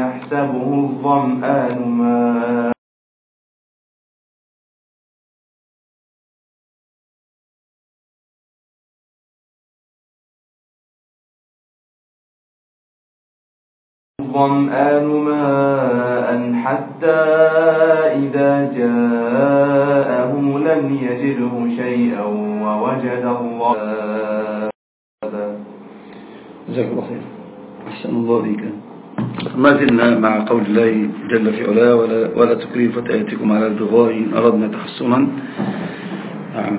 يَحْسَبُهُ الظَّمْآنُ مَاءً الظمآن ماء حتى إذا جاءه لم يجده شيئا ووجد الله جزاك الله خير أحسن الله بك ما زلنا مع قول الله جل في علاه ولا, ولا تكريف فتأتكم على البغاء إن أردنا تحصنا نعم.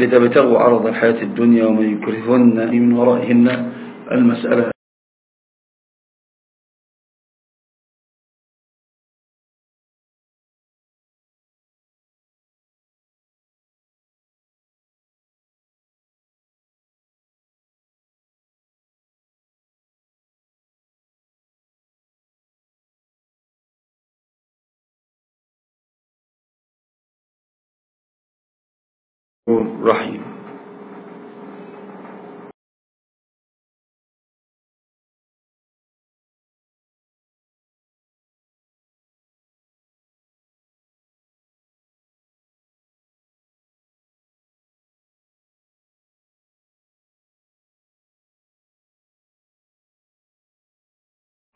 لتبتغوا عرض الحياة الدنيا ومن يكرهن من ورائهن المسألة. غفور رحیم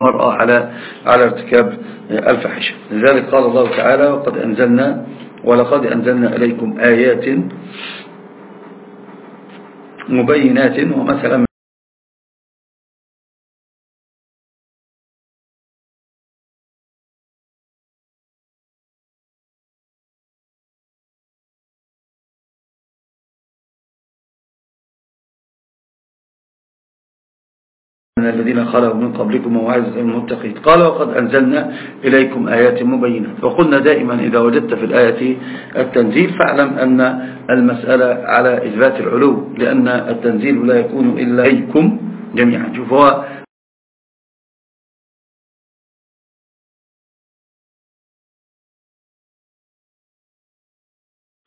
المرأة على على ارتكاب الفحش لذلك قال الله تعالى وقد أنزلنا ولقد أنزلنا إليكم آيات مبينات ومثلا من الذين خلوا من قبلكم وعز المتقين. قال وقد أنزلنا إليكم آيات مبينة. وقلنا دائما إذا وجدت في الآية التنزيل فاعلم أن المسألة على إثبات العلو لأن التنزيل لا يكون إلا إليكم جميعا. شوفوا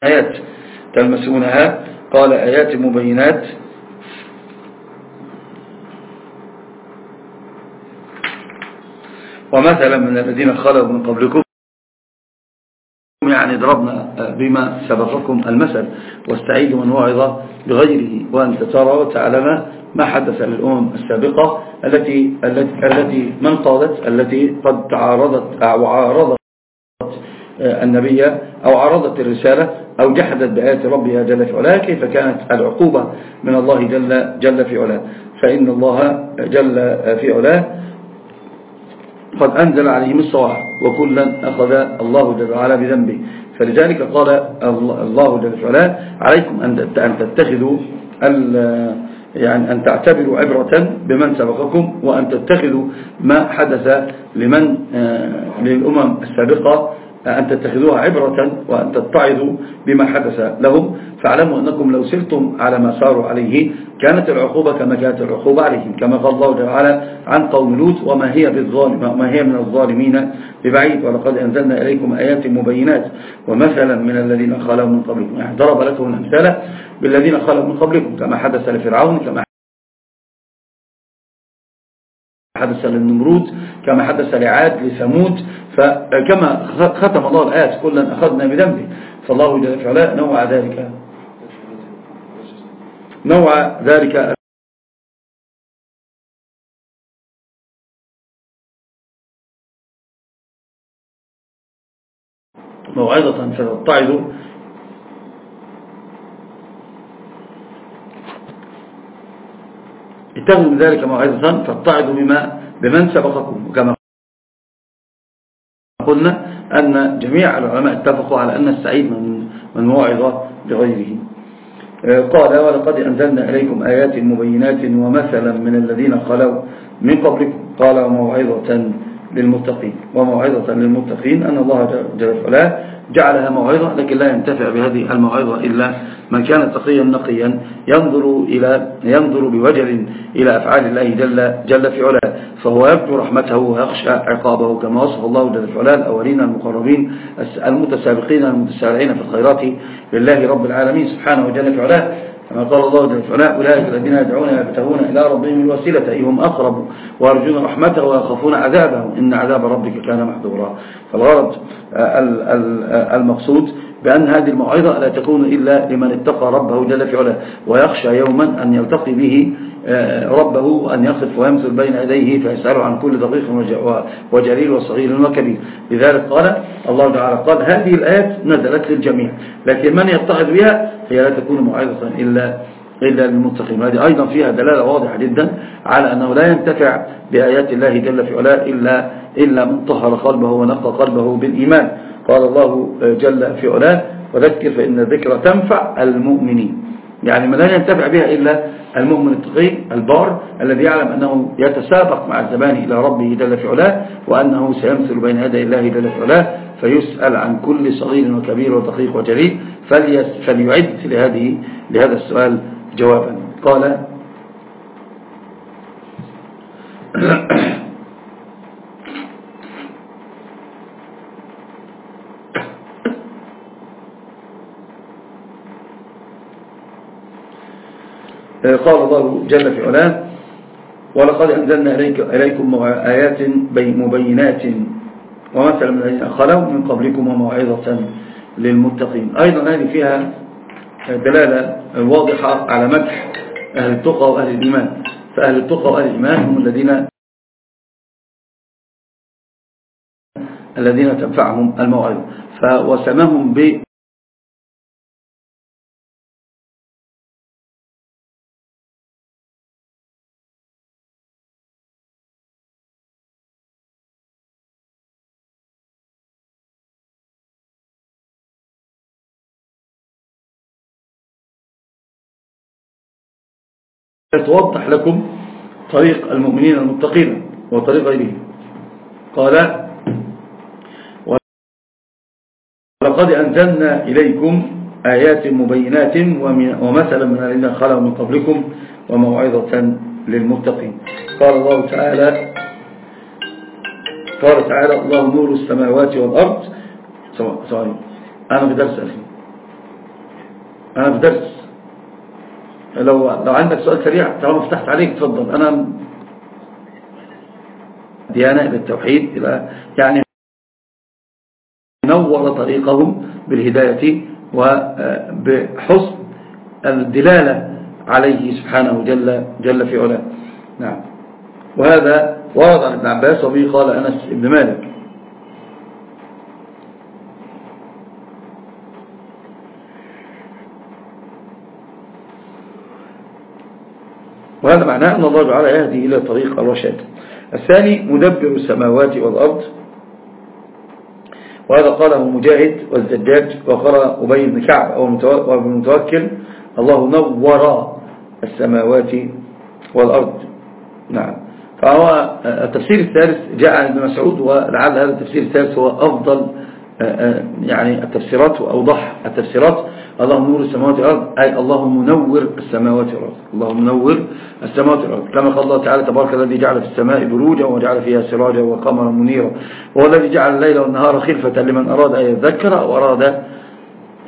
آيات تلمسونها. قال آيات مبينات. ومثلا من الذين خلوا من قبلكم يعني ضربنا بما سبقكم المثل واستعيدوا من وعظة بغيره وأن تترى وتعلم ما حدث للأمم السابقة التي, التي, التي من قالت التي قد تعارضت أو عارضت النبي أو عارضت الرسالة أو جحدت بآيات ربها جل في علاه كيف كانت العقوبة من الله جل, جل في علاه؟ فإن الله جل في علاه قد أنزل عليهم الصواعق وكلا أخذ الله جل وعلا بذنبه. فلذلك قال الله جل وعلا عليكم أن تتخذوا يعني أن تعتبروا عبرة بمن سبقكم وأن تتخذوا ما حدث لمن آه، للأمم السابقة أن تتخذوها عبرة وأن تتعظوا بما حدث لهم. فاعلموا أنكم لو سرتم على ما ساروا عليه كانت العقوبة كما كانت العقوبة عليهم كما قال الله تعالى عن قوم لوط وما هي بالظالم وما هي من الظالمين ببعيد. ولقد أنزلنا إليكم آيات مبينات ومثلا من الذين خلوا من قبلكم. يعني ضرب لكم الأمثال بالذين خلوا من قبلكم كما حدث لفرعون كما حدث للنمرود كما حدث لعاد لثمود فكما ختم الله الآيات كلا أخذنا بذنبه. فالله جل وعلا نوع ذلك. نوع ذلك موعظة فتتعظ اتهموا بذلك موعظة فاتعظوا بما بمن سبقكم. وكما قلنا أن جميع العلماء اتفقوا على أن السعيد من, من موعظة بغيره آه، قال ولقد أنزلنا إليكم آيات مبينات ومثلا من الذين خلوا من قبلكم. قال موعظة للمتقين. وموعظة للمتقين أن الله جل وعلا جعلها موعظة لكن لا ينتفع بهذه الموعظة إلا من كان تقيا نقيا ينظر, إلى ينظر بوجل إلى أفعال الله جل, جل في علا فهو يبدو رحمته ويخشى عقابه كما وصف الله جل في علا الأولين المقربين المتسابقين المتسارعين في الخيرات لله رب العالمين سبحانه وجل في علا كما قال الله جل وعلا أولئك الذين يدعون يبتغون إلى ربهم الوسيلة أيهم أقرب ويرجون رحمته ويخافون عذابه إن عذاب ربك كان محذورا. فالغرض آه، آه، المقصود بأن هذه الموعظة لا تكون إلا لمن اتقى ربه جل في ويخشى يوما أن يلتقي به آه، ربه أن يقف ويمثل بين يديه فيسأله عن كل دقيق وجليل وصغير وكبير. لذلك قال الله تعالى قال هذه الآيات نزلت للجميع لكن من يتخذ بها هي لا تكون معاذة إلا إلا للمتقين. هذه أيضا فيها دلالة واضحة جدا على أنه لا ينتفع بآيات الله جل في علاء إلا, إلا من طهر قلبه ونقى قلبه بالإيمان. قال الله جل في علاء وذكر فإن الذكر تنفع المؤمنين. يعني ما لا ينتفع بها إلا المؤمن التقي البار الذي يعلم أنه يتسابق مع الزمان إلى ربه دل في علاه وأنه سيمثل بين يدي الله دل في علاه فيسأل عن كل صغير وكبير ودقيق وجليل فليعد لهذه لهذا السؤال جوابا. قال قال الله جل في علاه ولقد أنزلنا إليك إليكم آيات مبينات. ومثلا من الذين خلوا من قبلكم وموعظة للمتقين. أيضا هذه فيها دلالة واضحة على مدح أهل التقى وأهل الإيمان. فأهل التقى وأهل الإيمان هم الذين الذين تنفعهم الموعظة. فوسمهم ب توضح لكم طريق المؤمنين المتقين وطريق غيرهم قال ولقد أنزلنا إليكم آيات مبينات ومثلا من الذين خلوا من قبلكم وموعظة للمتقين. قال الله تعالى قال تعالى الله نور السماوات والأرض. سواء سواء. أنا في درس أخي. أنا في درس. لو لو عندك سؤال سريع طالما فتحت عليك تفضل أنا ديانة بالتوحيد يبقى يعني نور طريقهم بالهداية وبحسن آه، الدلالة عليه سبحانه جل جل في علاه. نعم. وهذا ورد عن ابن عباس وبه قال أنس ابن مالك. وهذا معناه أن الله تعالى يهدي إلى طريق الرشاد الثاني مدبر السماوات والأرض. وهذا قاله مجاهد والزجاج وقال أبي بن كعب والمتوكل الله نور السماوات والأرض. نعم. فهو التفسير الثالث جاء عن ابن مسعود ولعل هذا التفسير الثالث هو أفضل آه، آه، يعني التفسيرات وأوضح التفسيرات. الله نور السماوات والارض اي الله منور السماوات والارض الله منور السماوات والارض كما قال الله تعالى تبارك الذي جعل في السماء بروجا وجعل فيها سراجا وقمرا منيرا وهو الذي جعل الليل والنهار خلفة لمن اراد ان يذكر أو اراد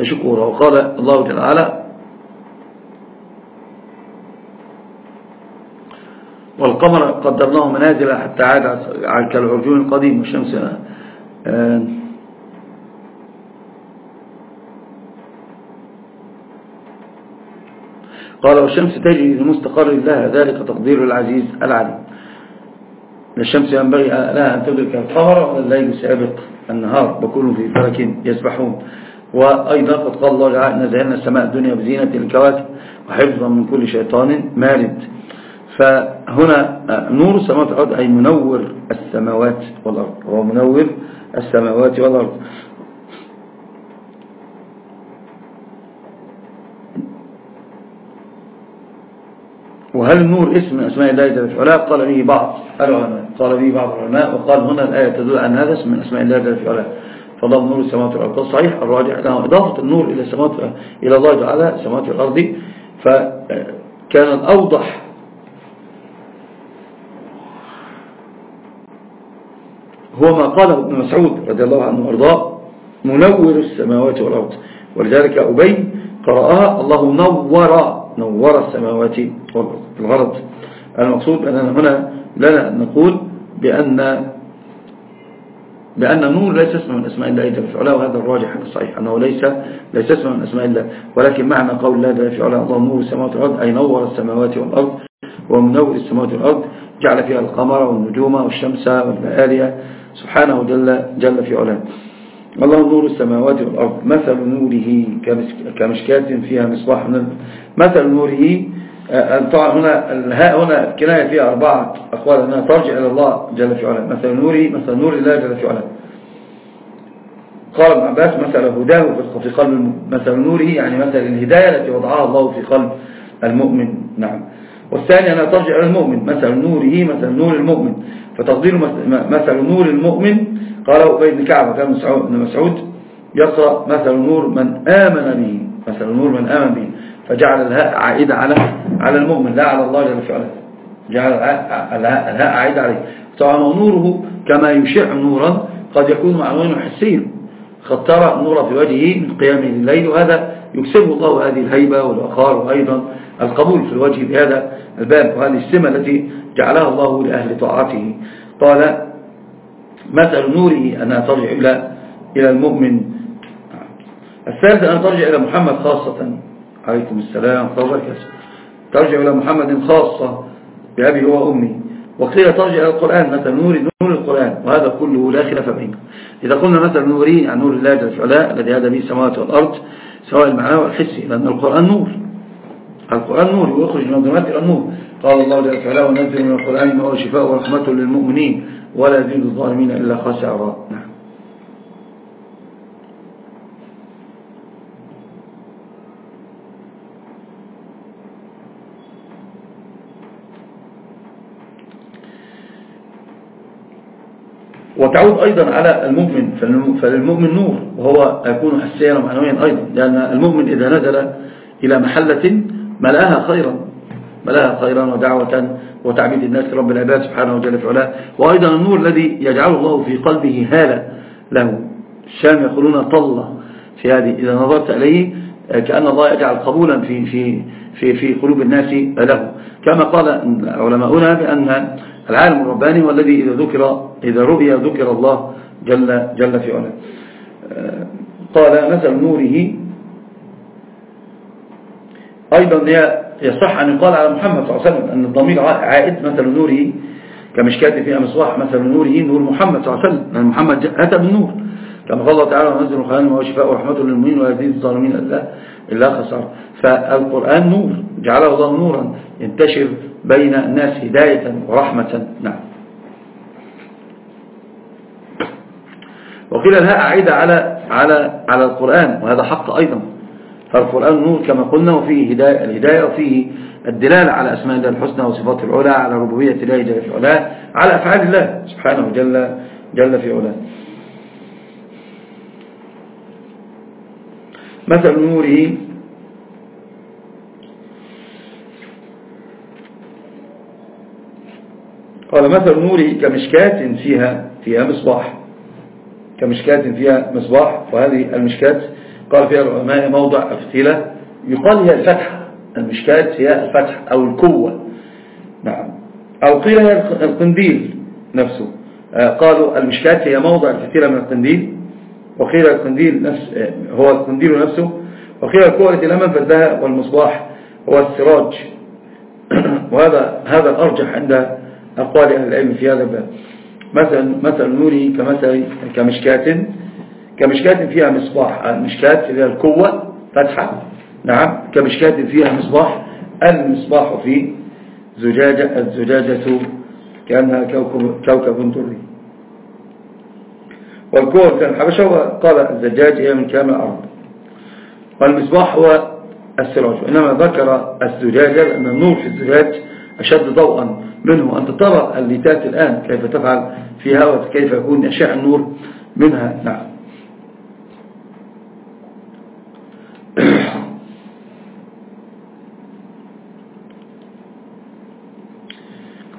شكورا وقال الله تعالى والقمر قدرناه منازل حتى عاد كالعرجون القديم والشمس آه قال والشمس تجري لمستقر لها ذلك تقدير العزيز العليم. الشمس ينبغي لها أن تدرك القمر والليل سابق النهار بكل في فرك يسبحون. وأيضا قد قال الله جعلنا زينا السماء الدنيا بزينة الكواكب وحفظا من كل شيطان مارد. فهنا نور السماوات والأرض أي منور السماوات والأرض. هو منور السماوات والأرض. وهل نور اسم أسماء الله جل في قال به بعض العلماء. قال به بعض العلماء وقال هنا الآية تدل أن هذا اسم من أسماء الله جل في علاه فالله نور السماوات والأرض. صحيح الراجع له إضافة النور إلى السماوات إلى الله تعالى السماوات والأرض. فكان آه، الأوضح. هو ما قاله ابن مسعود رضي الله عنه وأرضاه منور السماوات والأرض ولذلك أبي قرأها الله نور نور السماوات والغرض المقصود أننا هنا لنا نقول بأن بأن النور ليس اسم من أسماء الله جل في علاه وهذا الراجح الصحيح أنه ليس ليس اسم من أسماء الله ولكن معنى قول الله جل في علاه الله نور السماوات والأرض أي نور السماوات والأرض ومنور السماوات والأرض جعل فيها القمر والنجوم والشمس والمآلية سبحانه جل, جل في علاه. الله نور السماوات والأرض مثل نوره كمشكات فيها مصباح من مثل نوره آه، طبعا هنا الهاء هنا كناية فيها أربعة أقوال أنها ترجع إلى الله جل في علاه. مثل نوره مثل نور الله جل في علاه. قال ابن عباس مثل هداه في قلب مثل نوره يعني مثل الهداية التي وضعها الله في قلب المؤمن. نعم. والثاني أنها ترجع إلى المؤمن. مثل نوره مثل نور المؤمن. فتفضيل مثل نور المؤمن قال أبي بن كعب كان مسعود يقرأ مثل نور من آمن به. مثل نور من آمن به. فجعل الهاء عائدة على على المؤمن. لا على الله جل وعلا. جعل الهاء عائدة عليه. طبعا نوره كما يشع نورا قد يكون معنويا حسيا قد ترى نورا في وجهه من قيام الليل. وهذا يكسبه الله هذه الهيبة والوقار وأيضا القبول في الوجه بهذا الباب وهذه السمة التي جعلها الله لأهل طاعته. قال مثل نوره أنها ترجع إلى إلى المؤمن. الثالث أن ترجع إلى محمد خاصة. عليكم السلام. وبركاته ترجع إلى محمد خاصة بأبي هو أمي وقيل ترجع إلى القرآن مثل نور نور القرآن. وهذا كله لا خلاف بينه. إذا قلنا مثل نوري عن نور الله جل وعلا الذي هذا به السماوات والأرض سواء المعنى والحسي لأن القرآن نور. القرآن نور ويخرج من الظلمات إلى النور. قال الله جل وعلا ونزل من القرآن ما هو شفاء ورحمة للمؤمنين ولا يزيد الظالمين إلا خسارا نعم. وتعود أيضا على المؤمن فللمؤمن نور وهو يكون حسيا ومعنويا أيضا لأن المؤمن إذا نزل إلى محلة ملأها خيرا ملأها خيرا ودعوة وتعبيد الناس رب العباد سبحانه وجل فعلا وأيضا النور الذي يجعل الله في قلبه هالة له. الشام يقولون طلة في هذه إذا نظرت إليه كأن الله يجعل قبولا في, في, في, في قلوب الناس له. كما قال علماؤنا بأن العالم الرباني والذي إذا ذكر إذا رؤيا ذكر الله جل, جل في علاه. آه، قال مثل نوره. أيضا يصح أن يقال على محمد صلى الله عليه وسلم أن الضمير عائد مثل نوره كمشكات فيها مصباح مثل نوره نور محمد صلى الله عليه وسلم. أن محمد أتى بالنور كما قال الله تعالى ونزل الخيال وهو شفاء ورحمة للمؤمنين ويزيد الظالمين إلا إلا خسارة. فالقرآن نور. جعله الله نورا. ينتشر بين الناس هداية ورحمة. نعم. وقيل الهاء عائدة على على على القرآن وهذا حق أيضا. فالقرآن نور كما قلنا وفيه هداية الهداية وفيه الدلالة على أسماء الله الحسنى وصفات العلا على ربوبية الله جل في علاه على أفعال الله سبحانه جل جل في علاه. مثل نوره قال مثل نوري كمشكات فيها فيها مصباح. كمشكات فيها مصباح وهذه المشكات قال فيها العلماء موضع أفتلة يقال هي الفتحة المشكات هي الفتح أو الكوة نعم. أو قيل هي القنديل نفسه. آه، قالوا المشكات هي موضع الفتيلة من القنديل. وقيل القنديل نفس آه، هو القنديل نفسه. وقيل الكوة التي لم فردها والمصباح هو السراج. وهذا هذا الأرجح عند أقوال أهل العلم في هذا الباب. مثل, مثل نوري كمثل كمشكات كمشكات فيها مصباح. المشكات اللي هي فتحة. نعم. كمشكات فيها مصباح. المصباح في زجاجة الزجاجة كأنها كوكب, كوكب دري. والكوة كان حبشة وقال الزجاج هي من كامل الأرض. والمصباح هو السراج. إنما ذكر الزجاجة لأن النور في الزجاج أشد ضوءا. منه أنت ترى الليتات الآن كيف تفعل فيها وكيف يكون إشاء النور منها. نعم.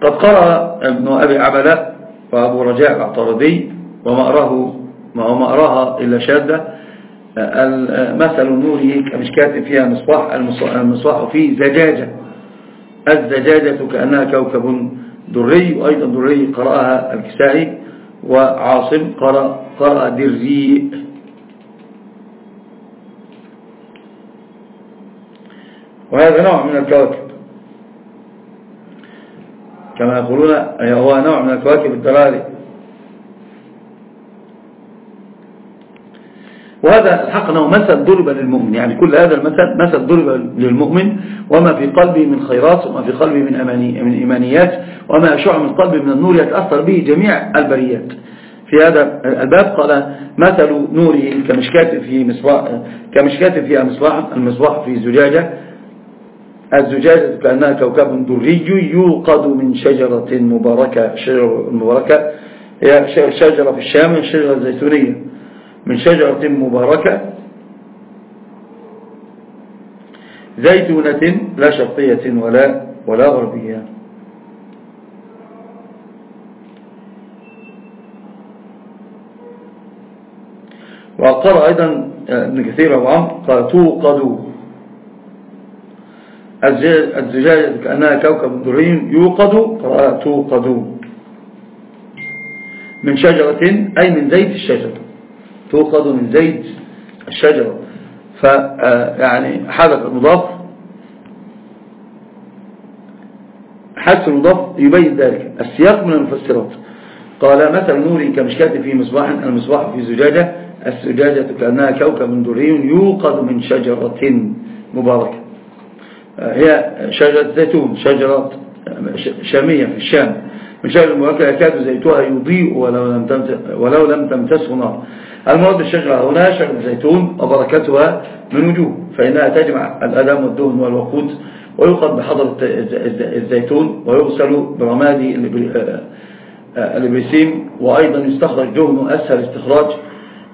قد قرأ ابن أبي عبلاء وأبو رجاء العطاردي وما أراه وما أراها إلا شادة مثل النور كمشكات فيها مصباح المصباح فيه زجاجة. الزجاجة كأنها كوكب دري وأيضا دري قرأها الكسائي وعاصم قرأ, قرأ دري. وهذا نوع من الكواكب. كما يقولون هو نوع من الكواكب الدراري وهذا حقنا ومثل ضرب للمؤمن. يعني كل هذا المثل مثل ضرب للمؤمن. وما في قلبه من خيرات وما في قلبه من, أماني من إيمانيات وما شع من قلبه من النور يتأثر به جميع البريات. في هذا الباب قال مثل نوره كمشكات في مصباح كمشكات فيها مصباح المصباح في زجاجة. الزجاجة كأنها كوكب دري يوقد من شجرة مباركة شجرة مباركة. هي شجرة في الشام شجرة زيتونية. من شجرة مباركة. زيتونة لا شرقية ولا, ولا غربية. وقال أيضا آه، ابن كثير أبو قال توقدوا الزجاجة كأنها كوكب الدرين يوقد. قال آه، توقدوا من شجرة أي من زيت الشجرة تؤخذ من زيت الشجرة آه، فيعني حدث المضاف. حدث المضاف يبين ذلك. السياق من المفسرات. قال مثل نوري كمشكاة في مصباح المصباح في زجاجة. الزجاجة كأنها كوكب دري يوقد من شجرة مباركة. آه، هي شجرة زيتون شجرة آه، شامية في الشام. من شجرة المباركة يكاد زيتها يضيء ولو لم تمتسه نار. المواد الشجرة هنا شجرة الزيتون وبركتها من وجوه فإنها تجمع الألم والدهن والوقود ويقض بحضر الزيتون ويغسل برماد البرسيم آه، وأيضا يستخرج دهن أسهل استخراج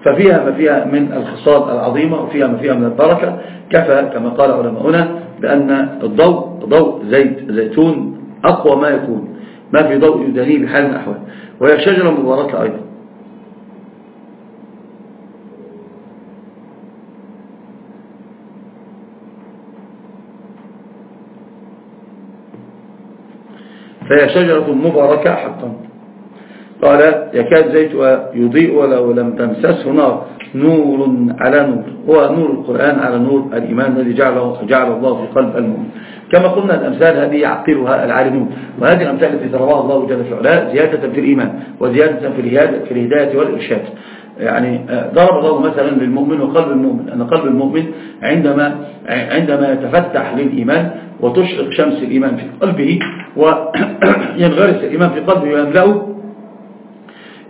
ففيها ما فيها من الخصال العظيمة وفيها ما فيها من البركة كفى كما قال علماؤنا بأن الضوء ضوء زيت زيتون أقوى ما يكون ما في ضوء يدانيه بحال من الأحوال. وهي شجرة مباركة أيضا. فهي شجرة مباركة حقا قال يكاد زيتها يضيء ولو لم تمسسه نار. نور على نور. هو نور القرآن على نور الإيمان الذي جعله, جعل الله في قلب المؤمن. كما قلنا الأمثال هذه يعقلها العالمون. وهذه الأمثال التي ضربها الله جل في علاء زيادة في الإيمان وزيادة في الهداية والإرشاد. يعني آه، ضرب الله مثلا للمؤمن وقلب المؤمن. أن قلب المؤمن عندما عندما يتفتح للإيمان وتشرق شمس الإيمان في قلبه وينغرس الإيمان في قلبه ويملأه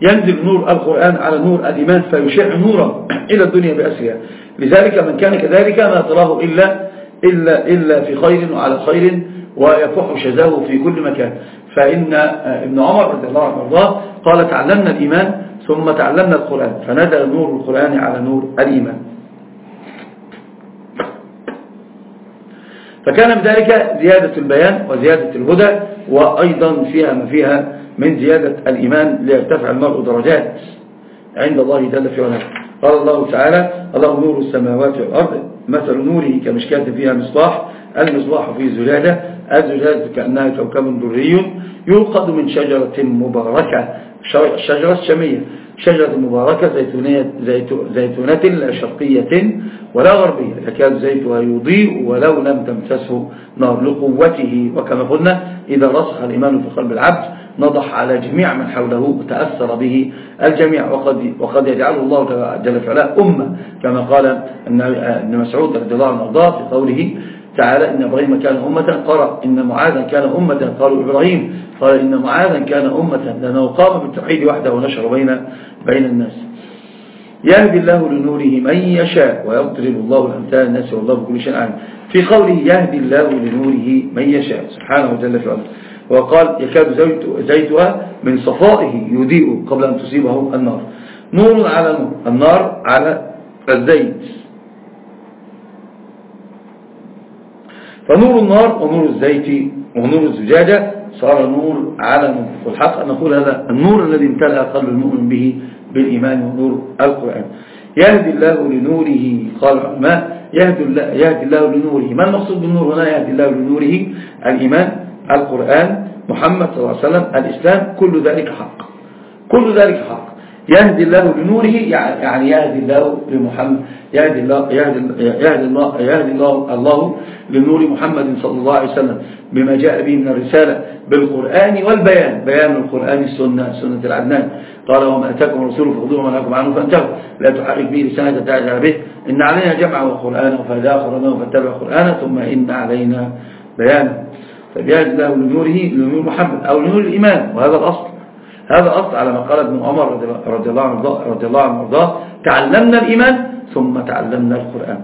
ينزل نور القرآن على نور الإيمان فيشع نورا إلى الدنيا بأسرها. لذلك من كان كذلك ما تراه إلا, إلا, إلا في خير وعلى خير ويفح شزاه في كل مكان. فإن آه، ابن عمر رضي الله عنه الله قال تعلمنا الإيمان ثم تعلمنا القرآن. فنزل نور القرآن على نور الإيمان. فكان بذلك زيادة البيان وزيادة الهدى وأيضا فيها ما فيها من زيادة الإيمان ليرتفع المرء درجات عند الله جل في قال الله تعالى الله نور السماوات والأرض مثل نوره كمشكاة فيها مصباح المصباح في زلالة الزلالة كأنها كوكب دري يوقد من شجرة مباركة شجرة شمية شجرة مباركة زيتونة لا شرقية ولا غربية. يكاد زيتها يضيء ولو لم تمسسه نار لقوته. وكما قلنا إذا رسخ الإيمان في قلب العبد نضح على جميع من حوله وتأثر به الجميع. وقد, وقد يجعله الله جل فعلا أمة. كما قال النمسعود مسعود رضي الله عنه في قوله تعالى إن إبراهيم كان أمة قال إن معاذا كان أمة قالوا إبراهيم قال إن معاذا كان أمة لأنه قام بالتوحيد وحده ونشر بين بين الناس. يهدي الله لنوره من يشاء ويضرب الله الأمثال الناس والله بكل شيء أعلم. في قوله يهدي الله لنوره من يشاء سبحانه جل في علا وقال يكاد زيتها من صفائه يضيء قبل أن تصيبه النار. نور على نور النار على الزيت. فنور النار ونور الزيت ونور الزجاجة. صار نور عالم والحق أن نقول هذا النور الذي امتلأ قلب المؤمن به بالإيمان ونور القرآن. يهدي الله لنوره قال ما يهدي الله, يهدي الله لنوره. ما المقصود بالنور هنا؟ يهدي الله لنوره الإيمان القرآن محمد صلى الله عليه وسلم الإسلام. كل ذلك حق. كل ذلك حق. يهدي الله لنوره يعني, يعني يهدي الله لمحمد يهدي الله يهدي يهدي الله يهدي الله لنور محمد صلى الله عليه وسلم بما جاء به من الرسالة بالقرآن والبيان. بيان القرآن السنة سنة العدنان. قال وما أتاكم الرسول فخذوه وما نهاكم عنه فانتهوا. لا تحرك به لسانة تعجل به. إن علينا جمع القرآن فهداه أخرناه فاتبع القرآن ثم إن علينا بيانه. فبيهدي الله لنوره لنور محمد أو لنور الإيمان. وهذا الأصل. هذا أصل على ما قال ابن عمر رضي الله عنه رضي الله عنه مرضاه تعلمنا الإيمان ثم تعلمنا القرآن.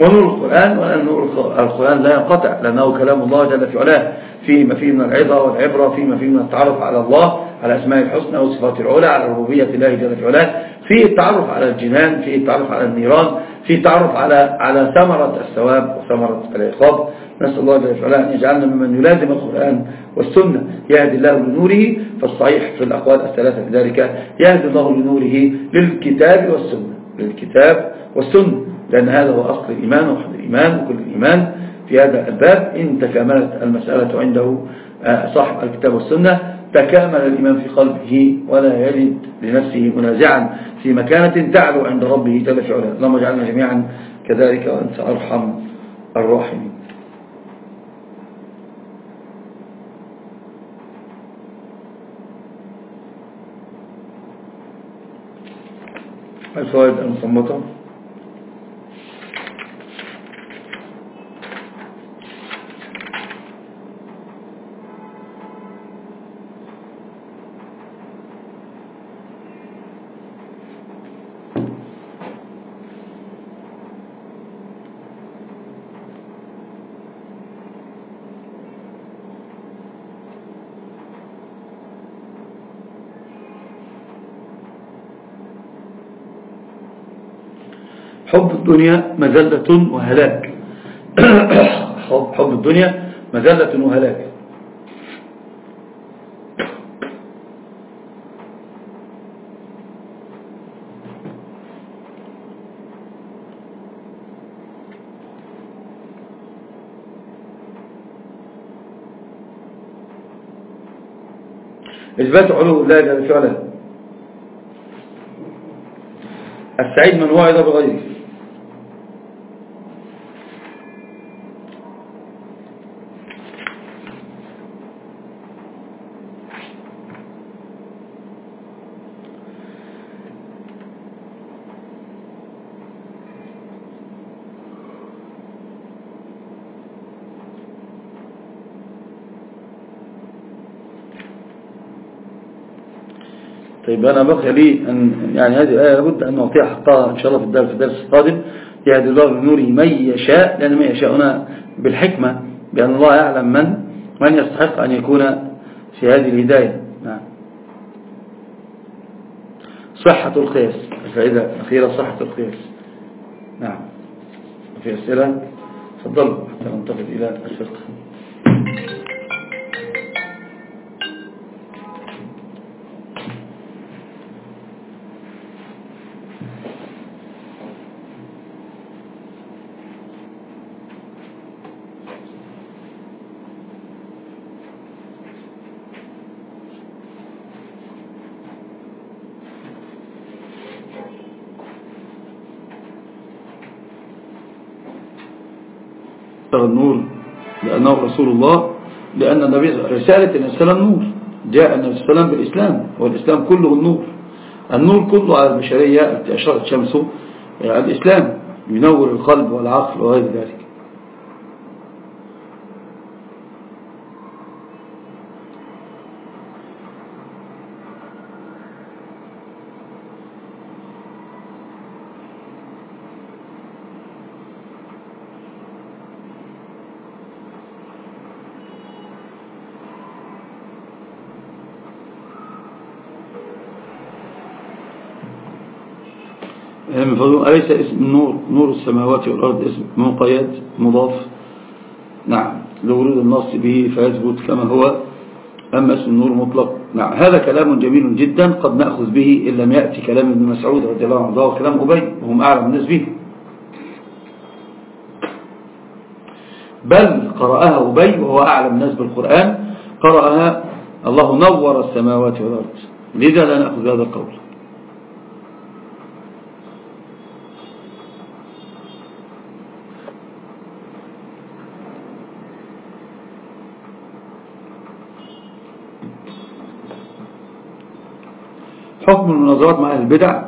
ونور القرآن وأن نور القرآن لا ينقطع لأنه كلام الله جل في علاه. فيما فيه من العظة والعبرة فيما فيه من التعرف على الله على أسماء الحسنى وصفات العلا على ربوبية الله جل في علاه. في التعرف على الجنان في التعرف على النيران في التعرف على على ثمرة الثواب وثمرة العقاب. نسأل الله جلال فعلا أن يجعلنا ممن يلازم القرآن والسنة. يهدي الله لنوره فالصحيح في الأقوال الثلاثة بذلك يهدي الله لنوره للكتاب والسنة. للكتاب والسنة. لأن هذا هو أصل الإيمان وحد الإيمان وكل الإيمان. في هذا الباب إن تكاملت المسألة عنده آه، صاحب الكتاب والسنة تكامل الإيمان في قلبه ولا يجد لنفسه منازعا في مكانة تعلو عند ربه تلفعله اللهم اجعلنا جميعا كذلك وأنت أرحم الراحمين. میں سوچتا ہوں سمجھتا حب الدنيا مزلة وهلاك. حب, الدنيا مزلة وهلاك. إثبات علو الله جل في علاه السعيد من وعد بغيره طيب أنا بقي لي أن يعني هذه الآية لابد أن نعطيها حقها إن شاء الله في الدرس, في الدرس القادم. يهدي الله بنوره من يشاء لأن من يشاء هنا بالحكمة بأن الله يعلم من من يستحق أن يكون في هذه الهداية. نعم. صحة القياس. الفائدة الأخيرة صحة القياس. نعم. في أسئلة؟ تفضلوا حتى ننتقل إلى الفقه. النور لأنه رسول الله لأن النبي رسالة الإسلام نور. جاء النبي صلى الله عليه وسلم بالإسلام والإسلام كله النور. النور كله على المشارية التي أشارت شمسه على الإسلام ينور القلب والعقل وغير ذلك. أليس اسم نور نور السماوات والأرض؟ اسم مقيد مضاف. نعم. لورود النص به فيثبت كما هو. أما اسم النور مطلق. نعم. هذا كلام جميل جدا. قد نأخذ به إن لم يأتي كلام ابن مسعود رضي الله عنه. وكلام أبي. وهم أعلم الناس به. بل قرأها أبي وهو أعلم الناس بالقرآن. قرأها الله نور السماوات والأرض. لذا لا نأخذ هذا القول. المناظرات مع البدع.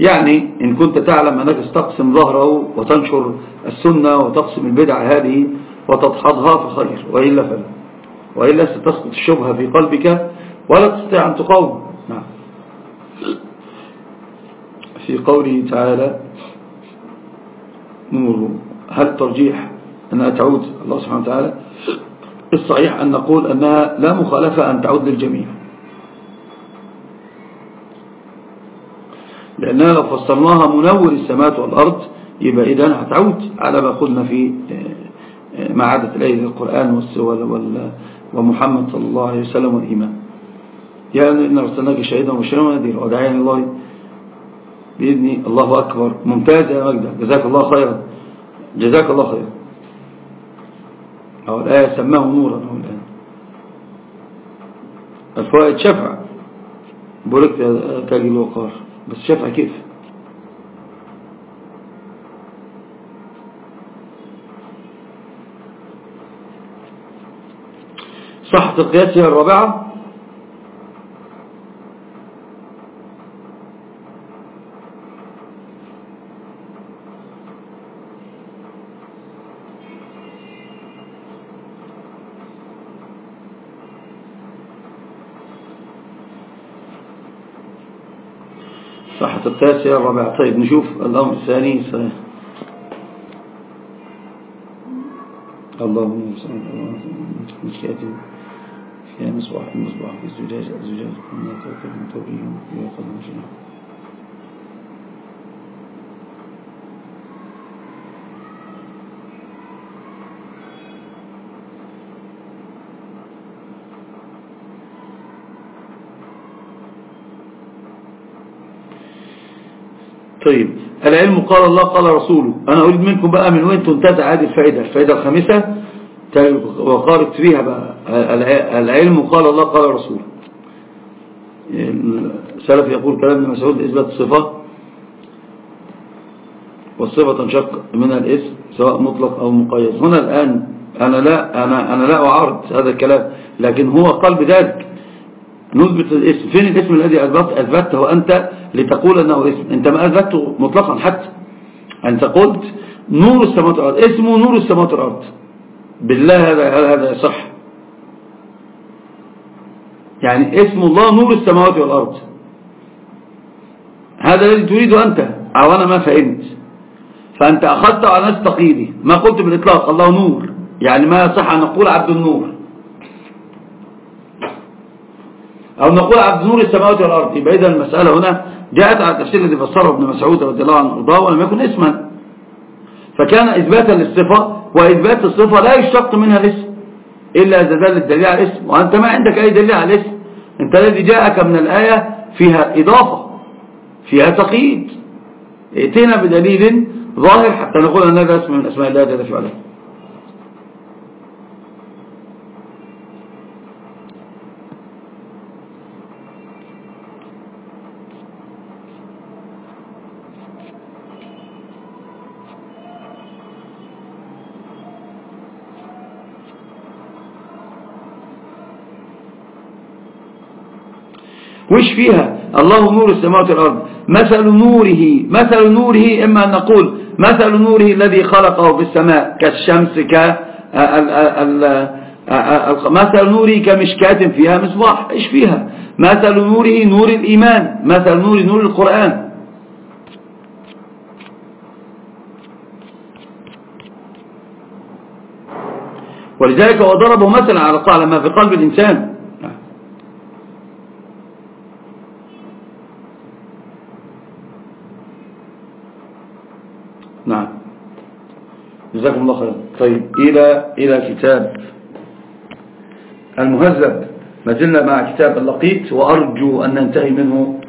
يعني إن كنت تعلم أنك تستقسم ظهره وتنشر السنة وتقسم البدع هذه وتضحضها فخير وإلا فلا. وإلا ستسقط الشبهة في قلبك ولا تستطيع أن تقاوم. نعم. في قوله تعالى نور هل ترجيح أنها تعود الله سبحانه وتعالى. الصحيح أن نقول أنها لا مخالفة أن تعود للجميع. لأنها لو فصلناها منور السماوات والأرض يبقى إذا هتعود على ما قلنا في آه، ما عادت إليه القرآن ومحمد صلى الله عليه وسلم والإيمان. يعني إن أرسلناك شهيدا وشهيدا ونذيرا. ودعيا الله بإذن الله أكبر. ممتاز يا مجدة. جزاك الله خيرا. جزاك الله خيرا. أو الآية سماه نورا أو الآن. الفوائد شفع بركة تاج الوقار. بس شافها كيف صحة القياسية الرابعة. صحة التاسعة الرابعة طيب نشوف الأمر الثاني. اللهم صل على الكاتب في مصباح المصباح في الزجاج الزجاج. كنا توكلنا توكلنا في قدم طيب. العلم قال الله قال رسوله أنا أريد منكم بقى من وين تنتهي هذه الفائدة؟ الفائدة الخامسة وقارت فيها بقى. العلم قال الله قال رسوله. السلف يقول كلام ابن مسعود إثبات الصفة والصفة تنشق من الاسم سواء مطلق أو مقيد. هنا الآن أنا لا, أنا, أنا لا أعارض هذا الكلام لكن هو قال بذلك. نثبت الاسم فين الاسم الذي أثبت أثبته أنت لتقول أنه اسم؟ أنت ما أثبته مطلقا حتى. أنت قلت نور السماوات والأرض. اسمه نور السماوات والأرض. بالله هذا هذا صح. يعني اسم الله نور السماوات والأرض. هذا الذي تريده أنت. أو أنا ما فهمت. فأنت أخذت على نفس تقييدي. ما قلت بالإطلاق الله نور. يعني ما صح أن نقول عبد النور. أو نقول عبد نور السماوات والأرض. يبقى المسألة هنا جاءت على التفسير الذي فسره ابن مسعود رضي الله عنه وارضاه ولم يكن اسما. فكان إثباتا للصفة وإثبات الصفة لا يشتق منها الاسم إلا إذا دل الدليل على الاسم. وأنت ما عندك أي دليل على الاسم. أنت الذي جاءك من الآية فيها إضافة فيها تقييد. ائتنا بدليل ظاهر حتى نقول أن هذا اسم من أسماء الله جل فعلا وش فيها؟ الله نور السماوات والأرض. مثل نوره مثل نوره إما أن نقول مثل نوره الذي خلقه في السماء كالشمس ك مثل نوره كمشكاة فيها مصباح. إيش فيها؟ مثل نوره نور الإيمان مثل نوره نور القرآن. ولذلك وضربه مثلا على الطاعة ما في قلب الإنسان. جزاكم الله خير طيب إلى إلى كتاب المهذب. ما زلنا مع كتاب اللقيت وأرجو أن ننتهي منه.